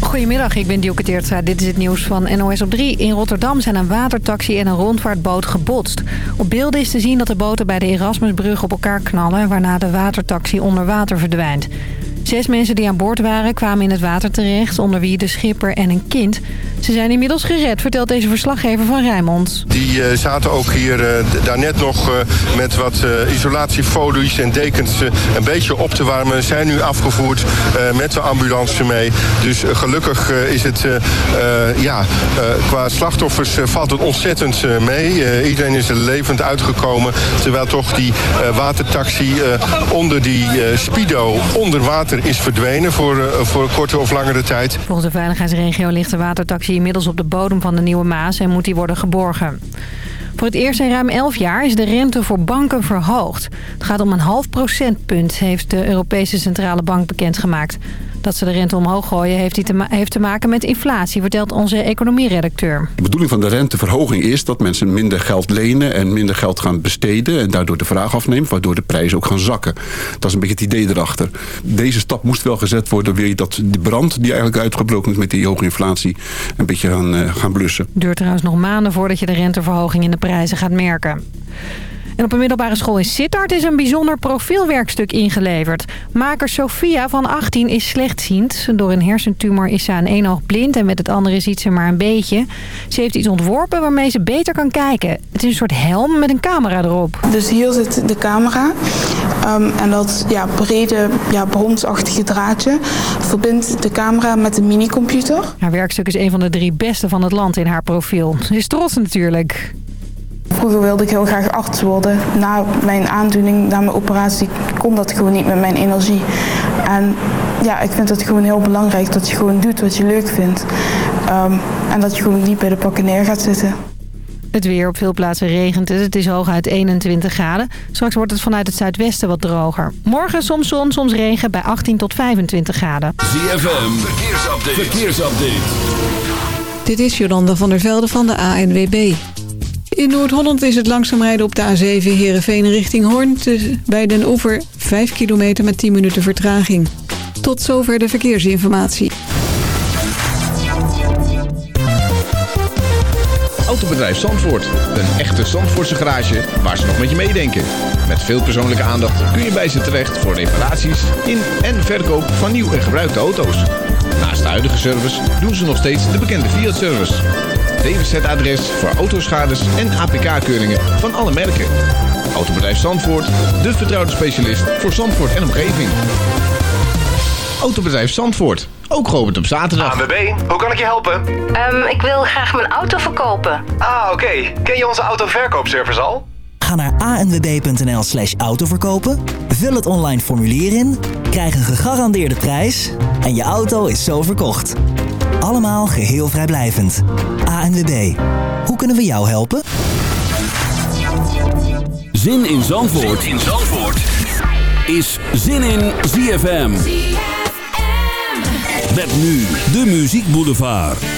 Goedemiddag, ik ben Dielke Teertstra. Dit is het nieuws van NOS op 3. In Rotterdam zijn een watertaxi en een rondvaartboot gebotst. Op beelden is te zien dat de boten bij de Erasmusbrug op elkaar knallen... waarna de watertaxi onder water verdwijnt. Zes mensen die aan boord waren kwamen in het water terecht, onder wie de schipper en een kind. Ze zijn inmiddels gered, vertelt deze verslaggever van Rijnmond. Die uh, zaten ook hier uh, daarnet nog uh, met wat isolatiefolies en dekens een beetje op te warmen. Zijn nu afgevoerd met de ambulance mee. Dus gelukkig is het, ja, qua slachtoffers valt het ontzettend mee. iedereen is er levend uitgekomen. Terwijl toch die watertaxi onder die speedo onder water is verdwenen voor, uh, voor korte of langere tijd. Volgens de veiligheidsregio ligt de watertaxi inmiddels op de bodem van de Nieuwe Maas en moet die worden geborgen. Voor het eerst in ruim 11 jaar is de rente voor banken verhoogd. Het gaat om een half procentpunt, heeft de Europese Centrale Bank bekendgemaakt. Dat ze de rente omhoog gooien heeft, te, heeft te maken met inflatie, vertelt onze economieredacteur. De bedoeling van de renteverhoging is dat mensen minder geld lenen en minder geld gaan besteden en daardoor de vraag afneemt, waardoor de prijzen ook gaan zakken. Dat is een beetje het idee erachter. Deze stap moest wel gezet worden, wil je dat de brand die eigenlijk uitgebroken is met die hoge inflatie een beetje gaan, uh, gaan blussen. Duurt trouwens nog maanden voordat je de renteverhoging in de prijzen gaat merken. En op een middelbare school in Sittard is een bijzonder profielwerkstuk ingeleverd. Maker Sophia van 18 is slechtziend. Door een hersentumor is ze aan één oog blind en met het andere ziet ze maar een beetje. Ze heeft iets ontworpen waarmee ze beter kan kijken. Het is een soort helm met een camera erop. Dus hier zit de camera. Um, en dat ja, brede, ja, bronsachtige draadje verbindt de camera met de minicomputer. Haar werkstuk is een van de drie beste van het land in haar profiel. Ze is trots natuurlijk. Vroeger wilde ik heel graag arts worden. Na mijn aandoening, na mijn operatie, kon dat gewoon niet met mijn energie. En ja, ik vind het gewoon heel belangrijk dat je gewoon doet wat je leuk vindt. Um, en dat je gewoon niet bij de pakken neer gaat zitten. Het weer op veel plaatsen regent het. Het is hooguit 21 graden. Straks wordt het vanuit het zuidwesten wat droger. Morgen soms zon, soms regen bij 18 tot 25 graden. ZFM, verkeersupdate. verkeersupdate. Dit is Jolanda van der Velde van de ANWB. In Noord-Holland is het langzaam rijden op de A7 Heerenveen richting Hoorn. Bij Den Oever 5 kilometer met 10 minuten vertraging. Tot zover de verkeersinformatie. Autobedrijf Zandvoort. Een echte Zandvoortse garage waar ze nog met je meedenken. Met veel persoonlijke aandacht kun je bij ze terecht voor reparaties in en verkoop van nieuw en gebruikte auto's. Naast de huidige service doen ze nog steeds de bekende Fiat-service. DWZ-adres voor autoschades en APK-keuringen van alle merken. Autobedrijf Zandvoort, de vertrouwde specialist voor Zandvoort en omgeving. Autobedrijf Zandvoort, ook geopend op zaterdag. ANWB, hoe kan ik je helpen? Um, ik wil graag mijn auto verkopen. Ah, oké. Okay. Ken je onze autoverkoopservice al? Ga naar anwb.nl slash autoverkopen, vul het online formulier in, krijg een gegarandeerde prijs en je auto is zo verkocht. Allemaal geheel vrijblijvend. ANWB. Hoe kunnen we jou helpen? Zin in Zandvoort, zin in Zandvoort. is Zin in ZFM. ZFM. Met nu de Muziek Boulevard.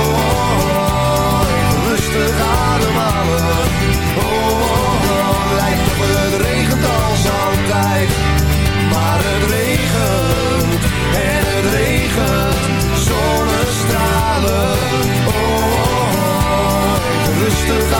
Oh, oh, oh. Even rustig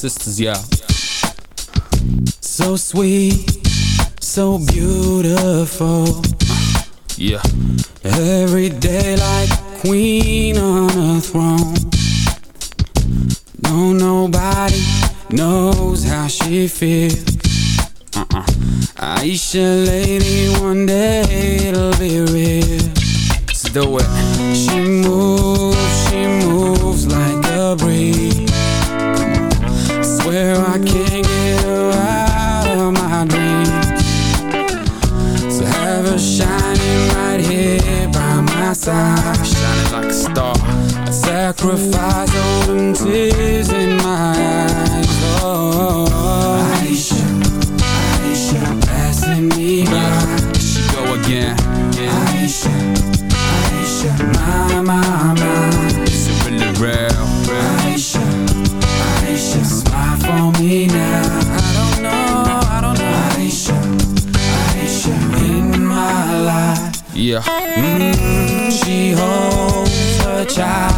sisters, yeah. So sweet, so beautiful. time Shining like a star. I sacrifice all them tears in my deixar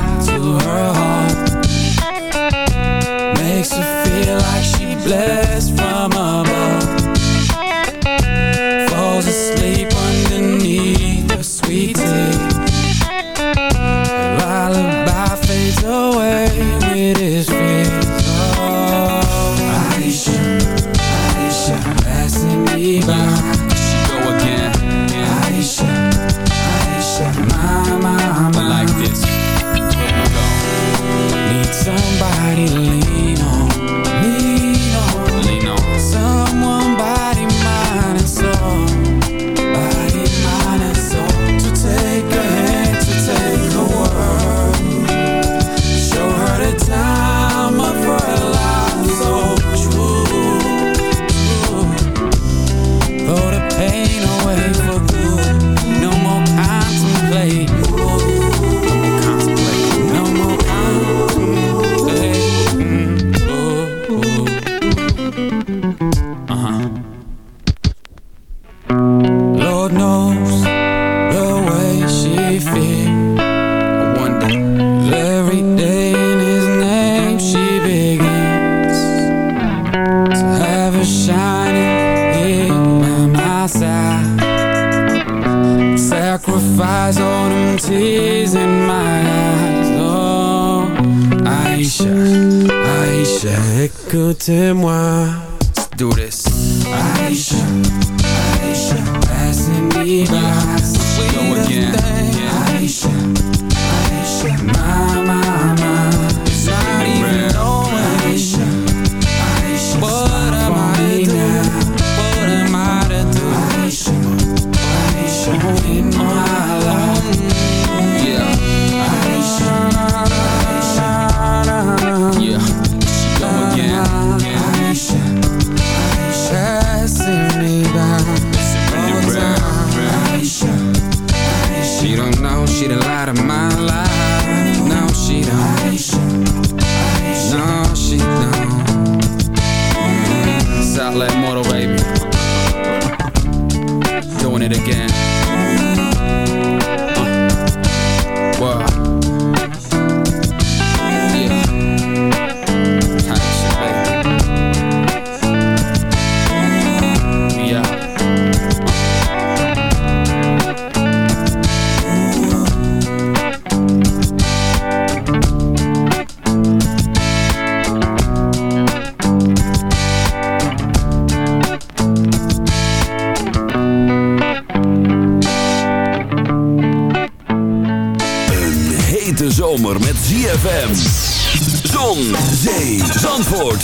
shining in my side Sacrifice all them tears in my eyes Oh, Aisha, Aisha, écoutez-moi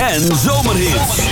en zomerhit.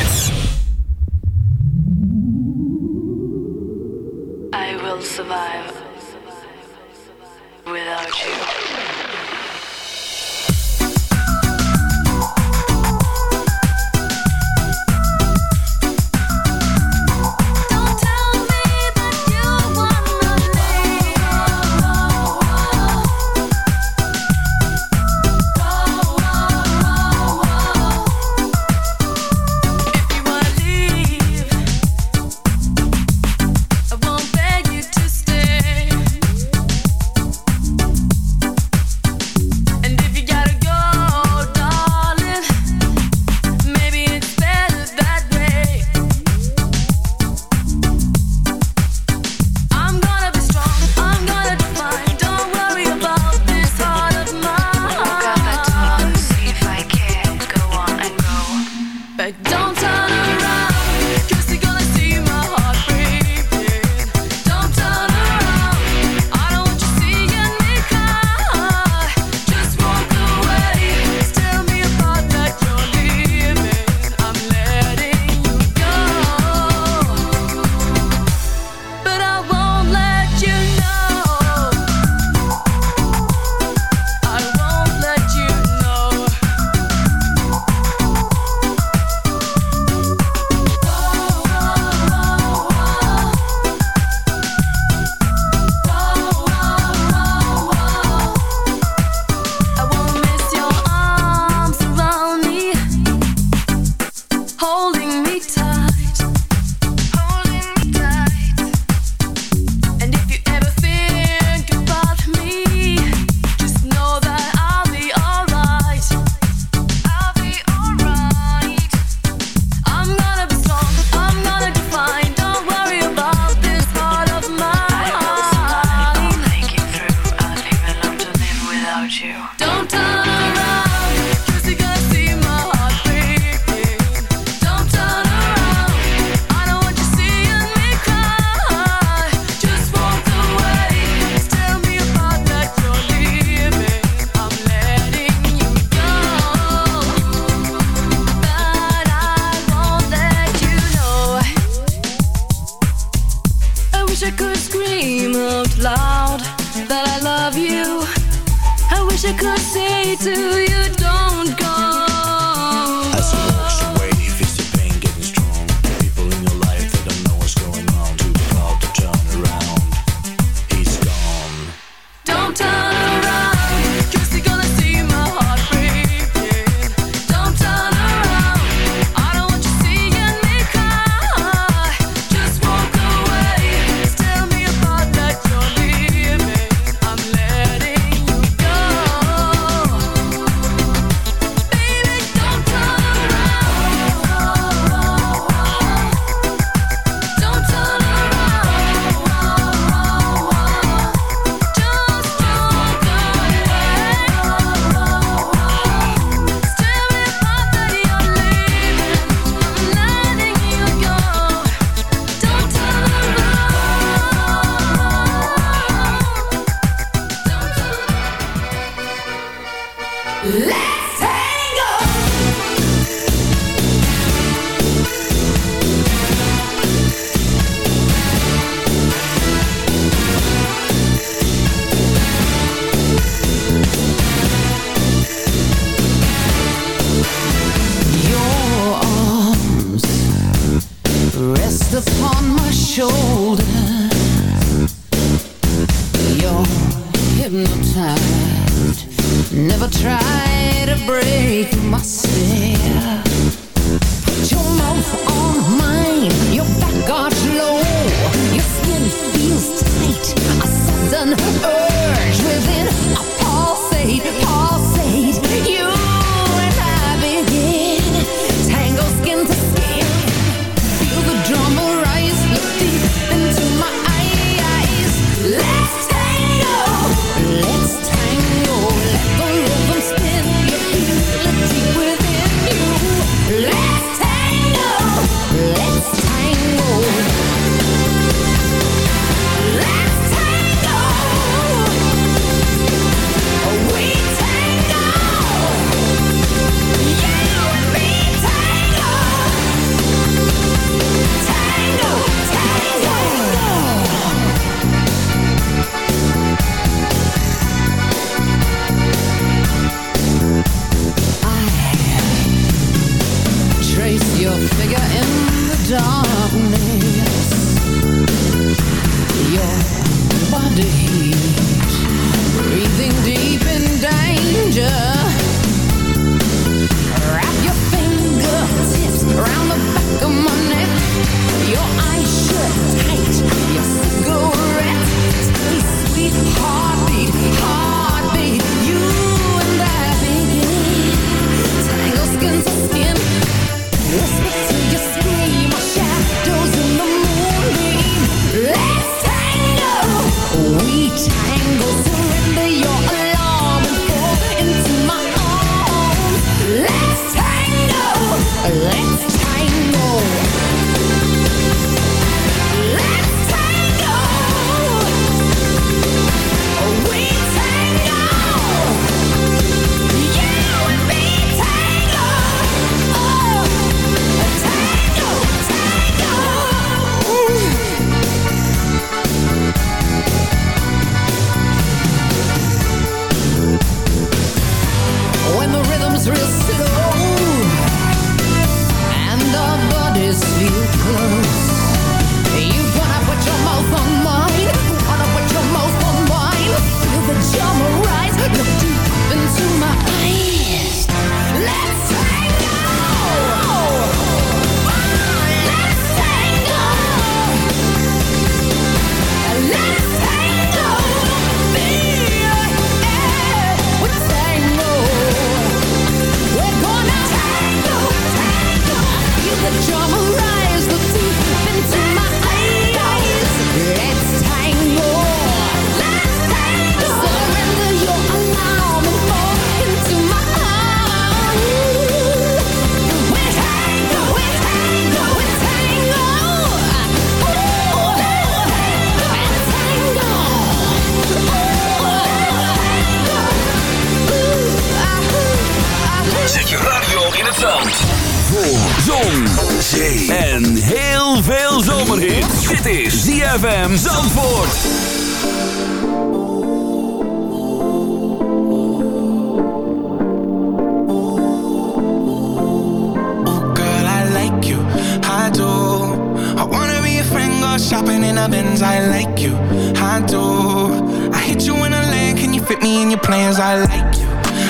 I like you, I do. I hit you in a land, can you fit me in your plans? I like you,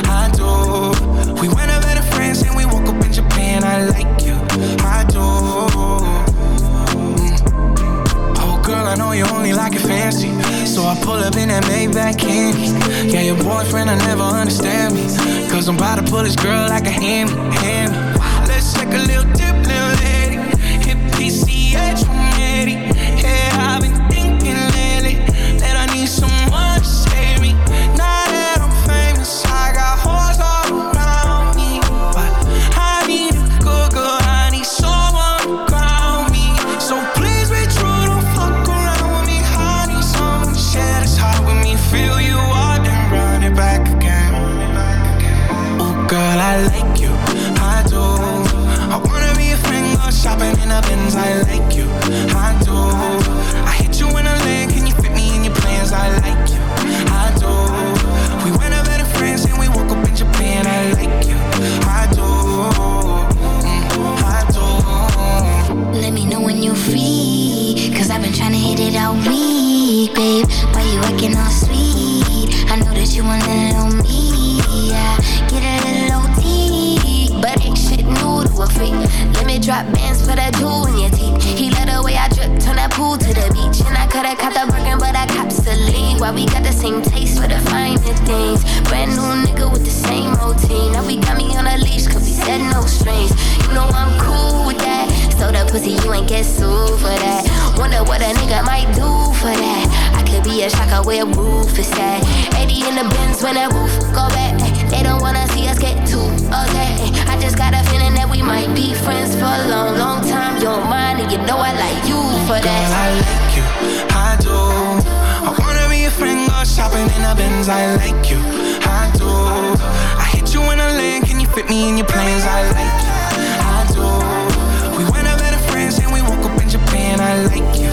I do. We went out better friends and we woke up in Japan. I like you, I do. Oh girl, I know you only like it fancy. So I pull up in that Maybach candy. Yeah, your boyfriend, I never understand me. Cause I'm about to pull this girl like a hand, hand drop bands for that jewel in your teeth. He let the way I drip, turn that pool to the beach. And I coulda caught the Birkin, but I cops the lead. Why we got the same taste for the finer things? Brand new nigga with the same routine. Now we got me on a leash, cause we said no strings. You know I'm cool with that. So the pussy, you ain't get sued for that. Wonder what a nigga might do for that. I could be a shocker where roof is at. 80 in the bins when that roof go back. They don't wanna see us get too okay. I just got a feeling that we might be friends for a long, long time. You don't mind, and you know I like you for that. Girl, I like you, I do. I wanna be a friend, go shopping in the Benz. I like you, I do. I hit you in a land, can you fit me in your plans? I like you, I do. We went out better friends and we woke up in Japan. I like you,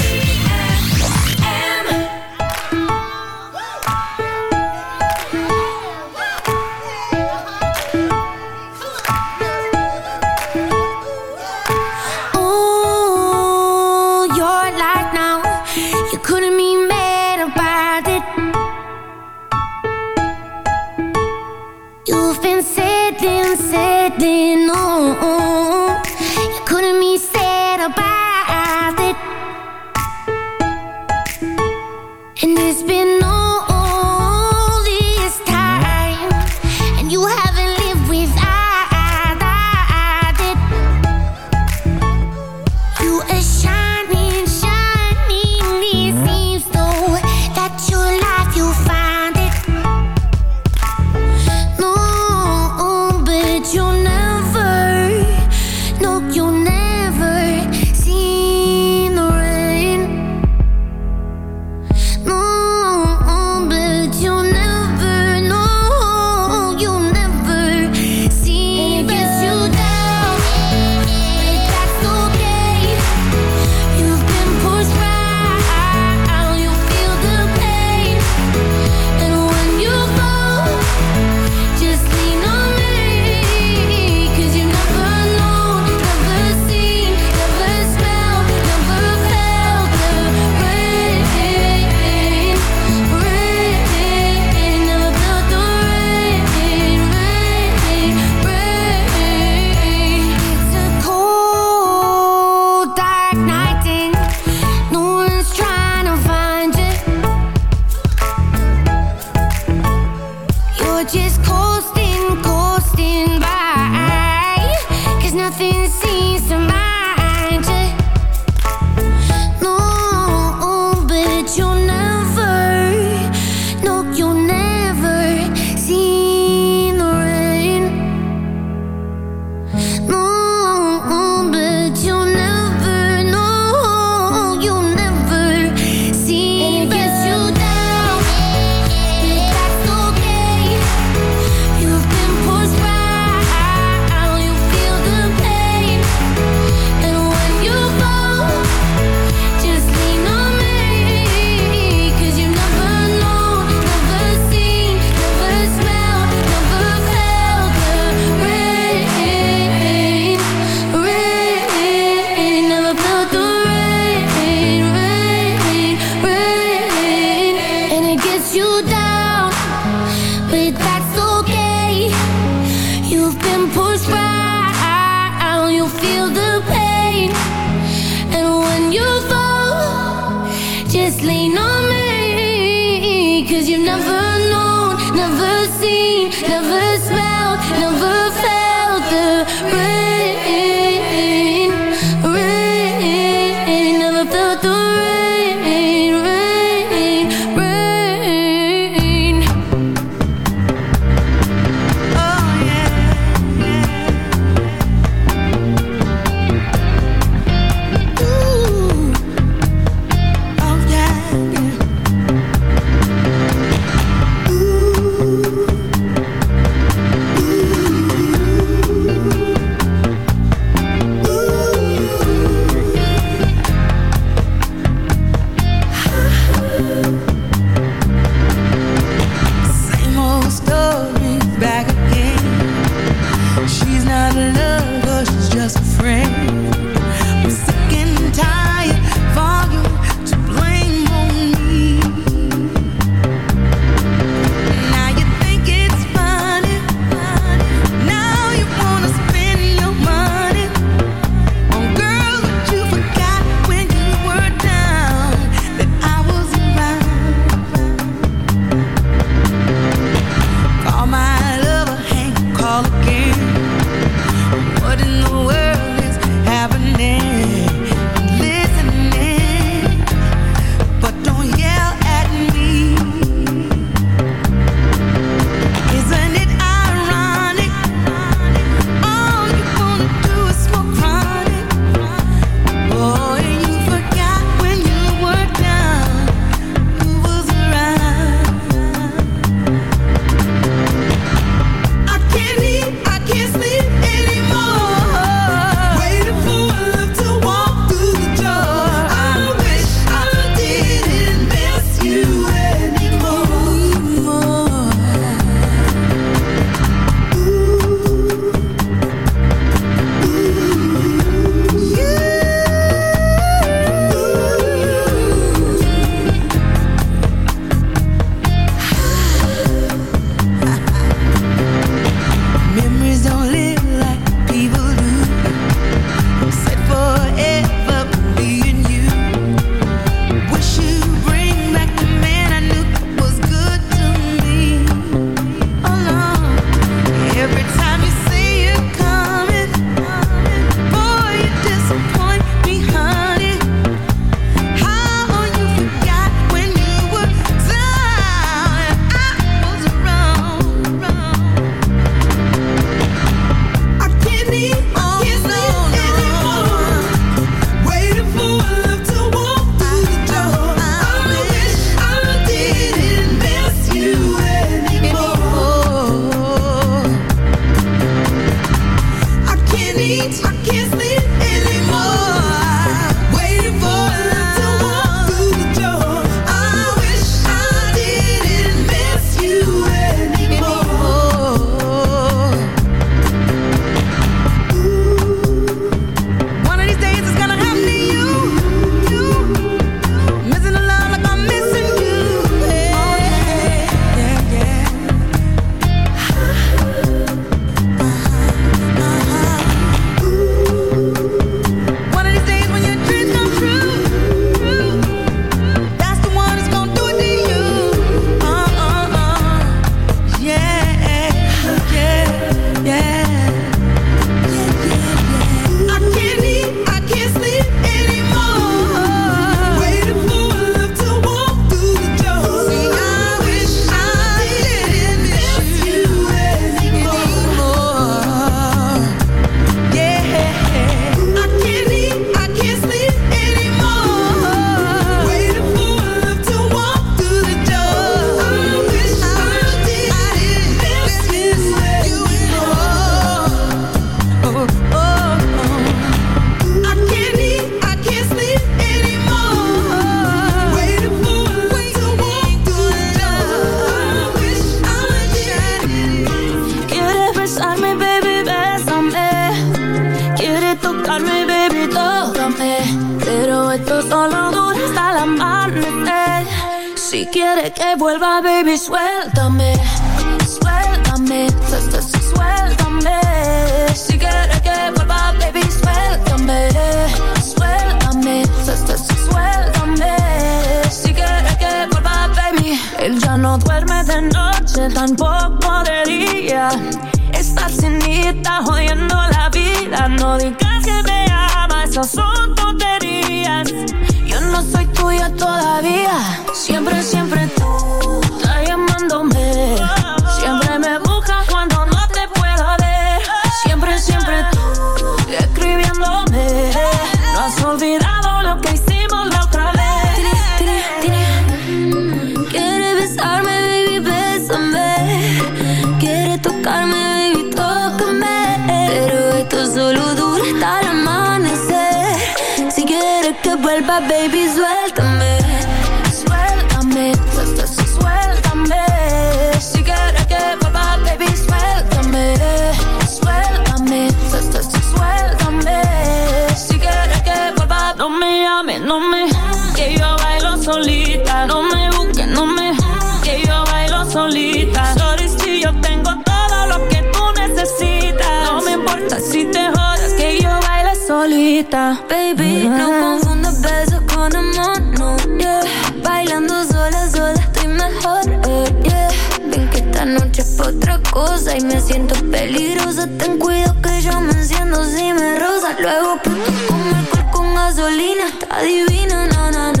baby. No ah. confundas besos con amor, no, yeah. Bailando sola, sola estoy mejor, eh, yeah. Ven que esta noche es otra cosa y me siento peligrosa. Ten cuidado que yo me enciendo si me rosa. Luego puto con alcohol con gasolina, está divina, na, na, na.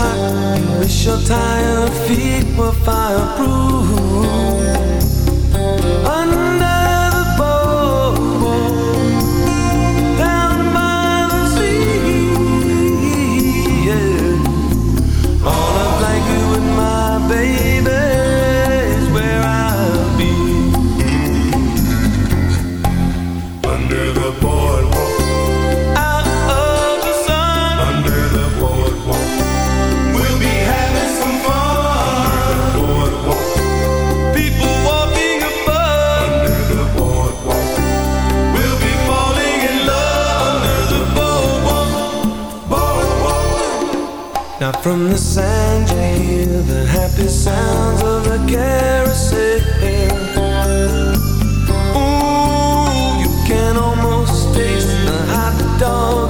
hot. Wish your tired feet were fireproof. From the sand you hear the happy sounds of a carousel. Ooh, you can almost taste the hot dog